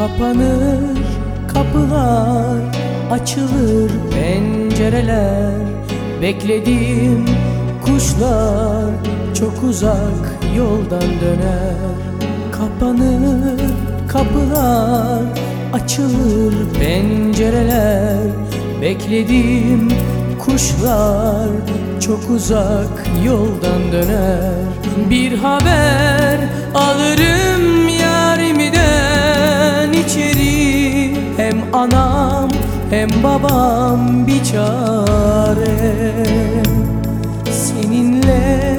Kapanır kapılar, açılır pencereler Beklediğim kuşlar çok uzak yoldan döner. Kapanır kapılar, açılır pencereler Beklediğim kuşlar çok uzak yoldan döner. Bir haber alırım hem babam bir çare Seninle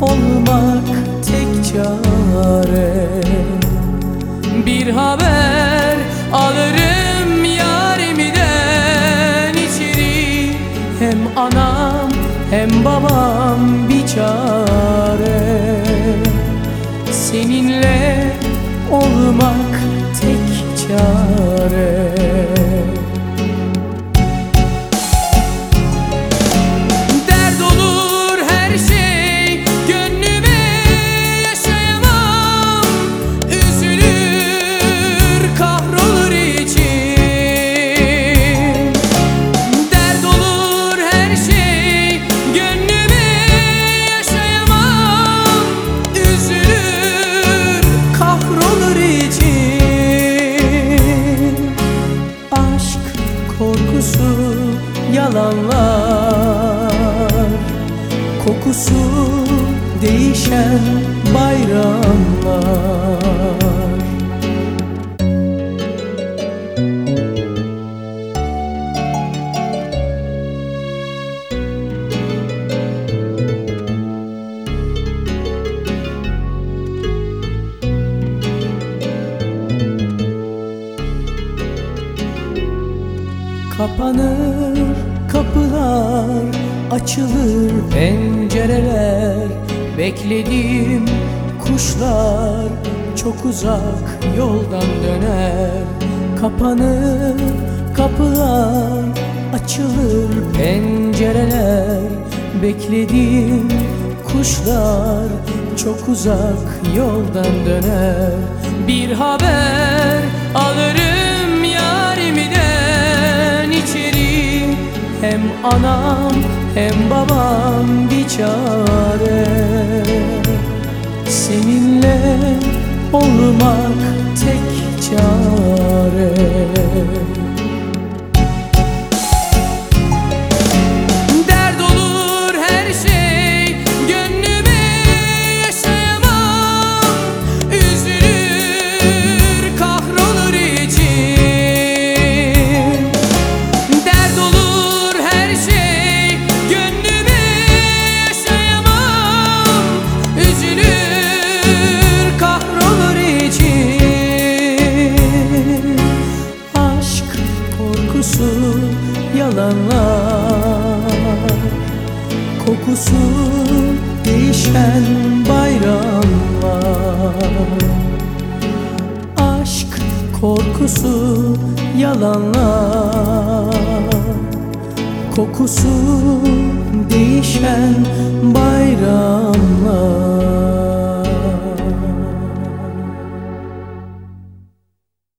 olmak tek çare. Bir haber alırım yarimden içeri. Hem anam hem babam bir çare. Seninle olmak tek çare bayramlar. Kapanır kapılar, açılır pencereler Beklediğim kuşlar çok uzak yoldan döner. Kapanır kapılar, açılır pencereler. Beklediğim kuşlar çok uzak yoldan döner. Bir haber alırım yarimden içeri Hem anam hem babam bir çare olmak Kokusu değişen bayramlar. Aşk korkusu yalanlar. Kokusu değişen